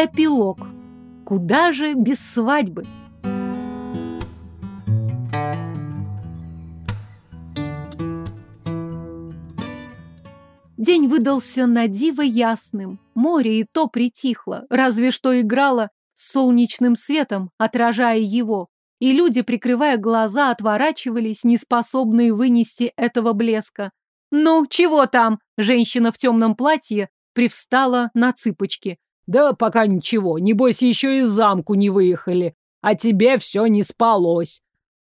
Эпилог. Куда же без свадьбы? День выдался на диво ясным. Море и то притихло, разве что играло с солнечным светом, отражая его. И люди, прикрывая глаза, отворачивались, неспособные вынести этого блеска. «Ну, чего там?» Женщина в темном платье привстала на цыпочки. Да пока ничего, небось еще из замку не выехали, а тебе все не спалось.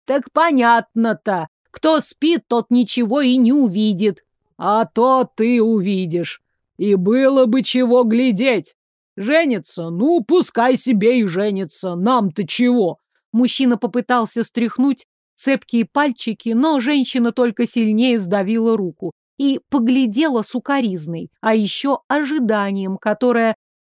Так понятно-то, кто спит, тот ничего и не увидит. А то ты увидишь. И было бы чего глядеть. Женится, ну, пускай себе и женится, нам-то чего? Мужчина попытался стряхнуть цепкие пальчики, но женщина только сильнее сдавила руку и поглядела сукоризной, а еще ожиданием, которое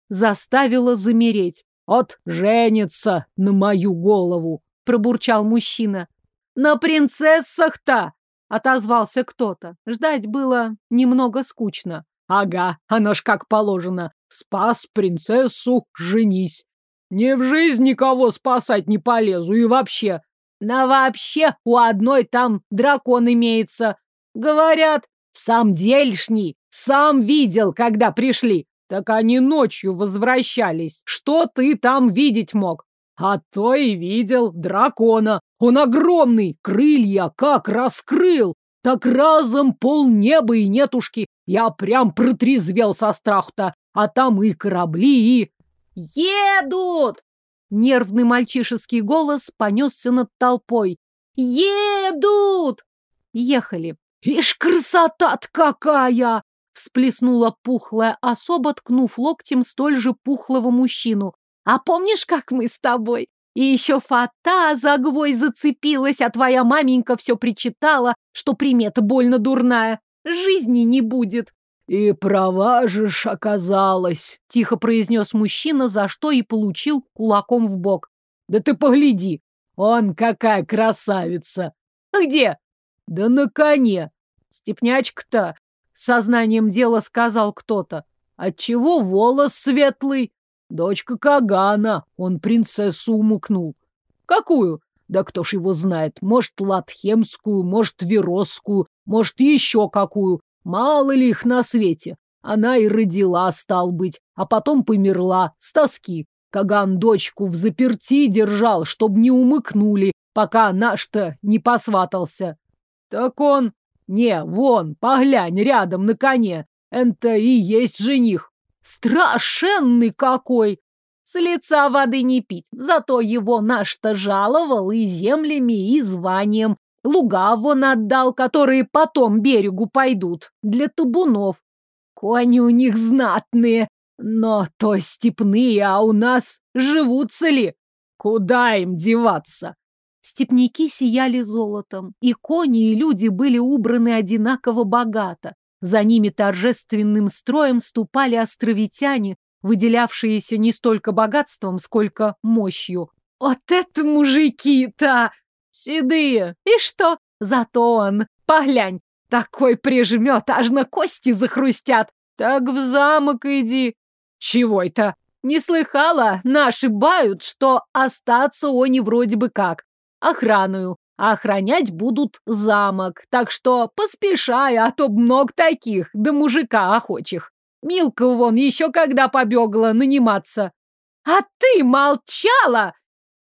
заставила замереть. «От женится на мою голову!» — пробурчал мужчина. «На принцессах-то!» — отозвался кто-то. Ждать было немного скучно. «Ага, оно ж как положено. Спас принцессу, женись. Не в жизнь никого спасать не полезу и вообще. На вообще у одной там дракон имеется. Говорят, сам дельшний, сам видел, когда пришли. Так они ночью возвращались. Что ты там видеть мог? А то и видел дракона. Он огромный, крылья как раскрыл. Так разом полнеба и нетушки. Я прям протрезвел со страху-то. А там и корабли, и... «Едут!» Нервный мальчишеский голос понесся над толпой. «Едут!» Ехали. «Ишь, красота-то какая!» Всплеснула пухлая особа, ткнув локтем столь же пухлого мужчину. «А помнишь, как мы с тобой? И еще фата за гвой зацепилась, а твоя маменька все причитала, что примета больно дурная. Жизни не будет». «И права же ж оказалось», — тихо произнес мужчина, за что и получил кулаком в бок. «Да ты погляди, он какая красавица!» «Где?» «Да на коне! Степнячка-то Сознанием дела сказал кто-то. Отчего волос светлый? Дочка Кагана. Он принцессу умукнул. Какую? Да кто ж его знает. Может, латхемскую, может, веросскую, может, еще какую. Мало ли их на свете. Она и родила, стал быть, а потом померла с тоски. Каган дочку в заперти держал, чтоб не умыкнули, пока наш-то не посватался. Так он не, вон, поглянь, рядом на коне. Это и есть жених. Страшенный какой! С лица воды не пить. Зато его наш-то жаловал и землями, и званием. Луга вон отдал, которые потом берегу пойдут. Для табунов. Кони у них знатные, но то степные, а у нас живутся ли? Куда им деваться? Степняки сияли золотом, и кони, и люди были убраны одинаково богато. За ними торжественным строем ступали островитяне, выделявшиеся не столько богатством, сколько мощью. Вот это мужики-то! Седые! И что? Зато он, поглянь, такой прижмет, аж на кости захрустят. Так в замок иди. Чего это? Не слыхала? Наши бают, что остаться они вроде бы как охраную, а охранять будут замок. Так что поспешай, а то много таких, да мужика охочих. Милка вон еще когда побегла наниматься. А ты молчала!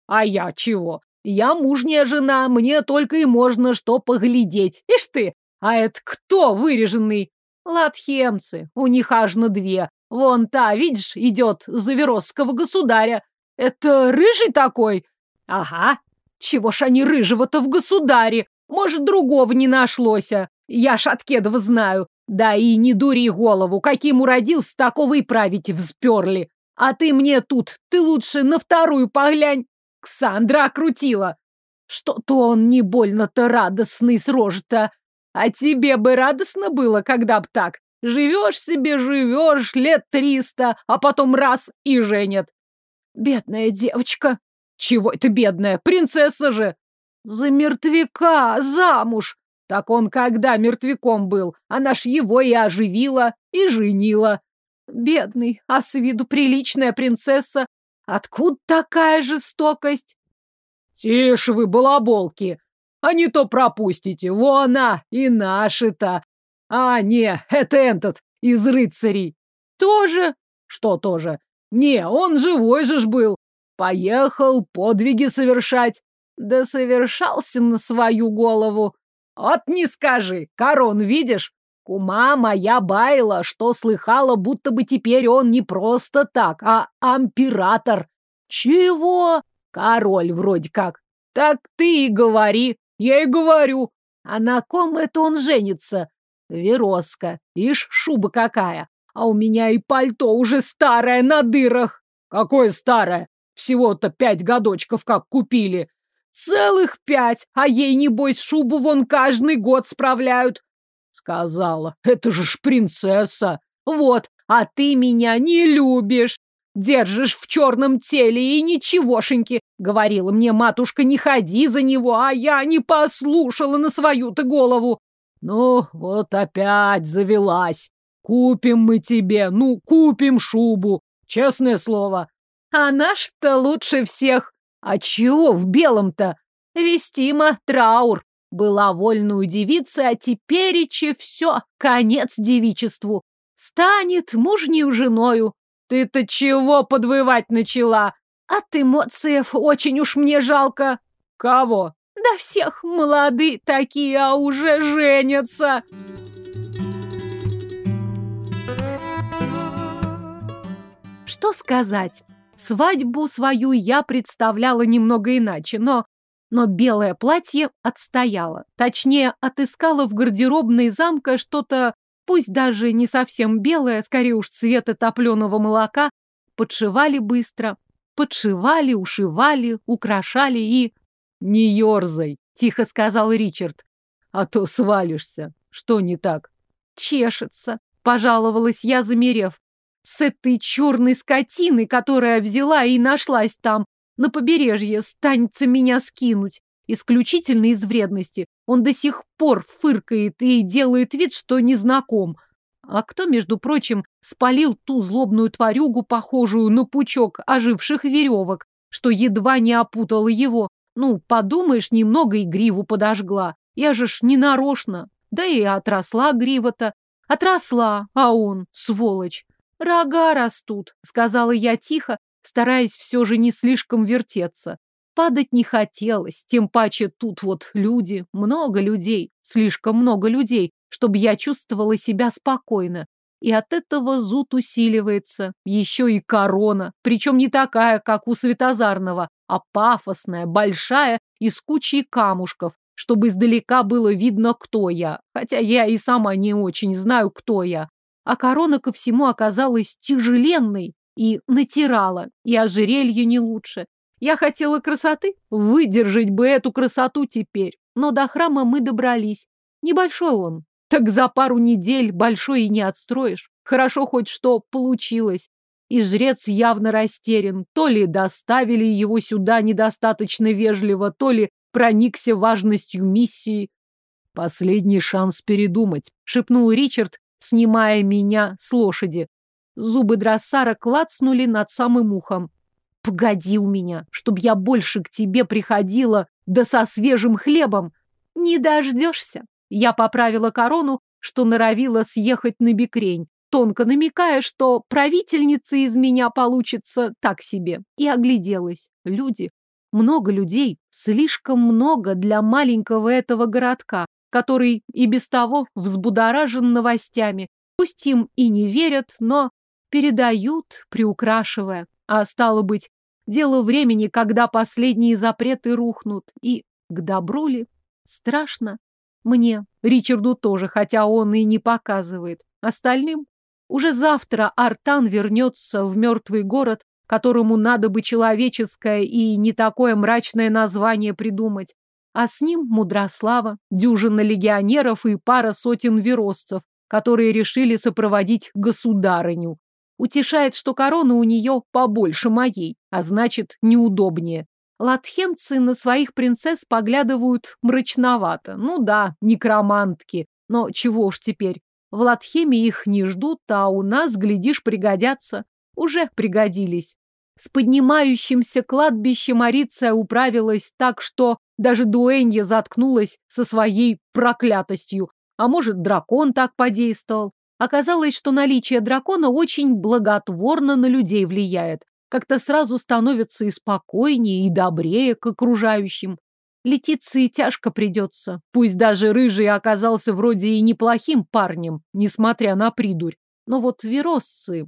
А я чего? Я мужняя жена, мне только и можно что поглядеть. Ишь ты, а это кто выреженный? Латхемцы, у них аж на две. Вон та, видишь, идет за Веросского государя. Это рыжий такой? Ага, чего ж они рыжего-то в государе? Может, другого не нашлося? Я ж от Кедова знаю. Да и не дури голову, каким уродился, такого и править взперли. А ты мне тут, ты лучше на вторую поглянь. Ксандра окрутила. Что-то он не больно-то радостный с рожи-то. А тебе бы радостно было, когда б так. Живешь себе, живешь лет триста, а потом раз и женят. Бедная девочка, чего это бедная? Принцесса же! За мертвяка замуж! Так он когда мертвяком был? Она ж его и оживила, и женила. Бедный, а с виду приличная принцесса. Откуда такая жестокость? Тише вы, балаболки! А не то пропустите. Вон она, и наши-то. А, не, это этот, из рыцарей. Тоже? Что тоже? Не, он живой же ж был. Поехал подвиги совершать. Да совершался на свою голову. Вот не скажи, корон видишь? Кума моя байла, что слыхала, будто бы теперь он не просто так, а император. Чего? Король вроде как. Так ты и говори. Я и говорю. А на ком это он женится? Вероска. Ишь, шуба какая. А у меня и пальто уже старое на дырах. Какое старое? Всего-то пять годочков как купили. Целых пять, а ей, небось, шубу вон каждый год справляют. Сказала, это же ж принцесса. Вот, а ты меня не любишь. Держишь в черном теле и ничегошеньки. Говорила мне матушка, не ходи за него, а я не послушала на свою-то голову. Ну, вот опять завелась. Купим мы тебе, ну, купим шубу. Честное слово. А наш-то лучше всех. А чего в белом-то? Вестима траур. Была вольную девица, а теперече все, конец девичеству. Станет мужнею женою. Ты-то чего подвывать начала? От эмоций очень уж мне жалко. Кого? Да всех молодые такие, а уже женятся. Что сказать? Свадьбу свою я представляла немного иначе, но... Но белое платье отстояло. Точнее, отыскала в гардеробной замка что-то, пусть даже не совсем белое, скорее уж цвета топленого молока, подшивали быстро. Подшивали, ушивали, украшали и... «Не ерзай», — тихо сказал Ричард, — «а то свалишься. Что не так?» «Чешется», — пожаловалась я, замерев с этой черной скотиной, которая взяла и нашлась там, на побережье, станется меня скинуть. Исключительно из вредности. Он до сих пор фыркает и делает вид, что не знаком. А кто, между прочим, спалил ту злобную тварюгу, похожую на пучок оживших веревок, что едва не опутала его? Ну, подумаешь, немного и гриву подожгла. Я же ж не нарочно. Да и отросла грива-то. Отросла, а он, сволочь, «Рога растут», — сказала я тихо, стараясь все же не слишком вертеться. Падать не хотелось, тем паче тут вот люди, много людей, слишком много людей, чтобы я чувствовала себя спокойно. И от этого зуд усиливается. Еще и корона, причем не такая, как у Светозарного, а пафосная, большая, из кучи камушков, чтобы издалека было видно, кто я, хотя я и сама не очень знаю, кто я а корона ко всему оказалась тяжеленной и натирала, и ожерелье не лучше. Я хотела красоты, выдержать бы эту красоту теперь, но до храма мы добрались. Небольшой он, так за пару недель большой и не отстроишь. Хорошо хоть что получилось. И жрец явно растерян. То ли доставили его сюда недостаточно вежливо, то ли проникся важностью миссии. «Последний шанс передумать», — шепнул Ричард, снимая меня с лошади. Зубы дроссара клацнули над самым ухом. «Погоди у меня, чтоб я больше к тебе приходила, да со свежим хлебом!» «Не дождешься!» Я поправила корону, что норовила съехать на бекрень, тонко намекая, что правительница из меня получится так себе. И огляделась. Люди. Много людей. Слишком много для маленького этого городка который и без того взбудоражен новостями. Пусть им и не верят, но передают, приукрашивая. А стало быть, дело времени, когда последние запреты рухнут. И к добру ли? Страшно. Мне, Ричарду тоже, хотя он и не показывает. Остальным? Уже завтра Артан вернется в мертвый город, которому надо бы человеческое и не такое мрачное название придумать а с ним Мудрослава, дюжина легионеров и пара сотен веросцев, которые решили сопроводить государыню. Утешает, что корона у нее побольше моей, а значит, неудобнее. Латхенцы на своих принцесс поглядывают мрачновато. Ну да, некромантки, но чего уж теперь. В Латхеме их не ждут, а у нас, глядишь, пригодятся. Уже пригодились. С поднимающимся кладбищем Ариция управилась так, что даже Дуэнья заткнулась со своей проклятостью. А может, дракон так подействовал. Оказалось, что наличие дракона очень благотворно на людей влияет. Как-то сразу становится и спокойнее, и добрее к окружающим. Летиции тяжко придется. Пусть даже Рыжий оказался вроде и неплохим парнем, несмотря на придурь. Но вот веросцы,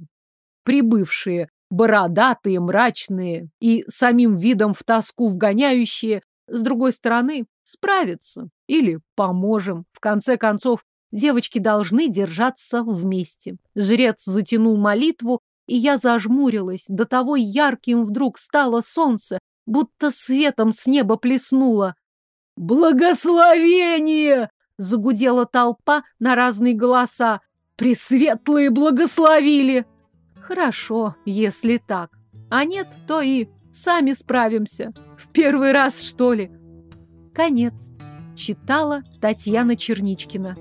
прибывшие, бородатые, мрачные и самим видом в тоску вгоняющие, с другой стороны, справятся. Или поможем. В конце концов, девочки должны держаться вместе. Жрец затянул молитву, и я зажмурилась. До того ярким вдруг стало солнце, будто светом с неба плеснуло. «Благословение!» — загудела толпа на разные голоса. «Пресветлые благословили!» Хорошо, если так. А нет, то и сами справимся. В первый раз, что ли? Конец. Читала Татьяна Черничкина.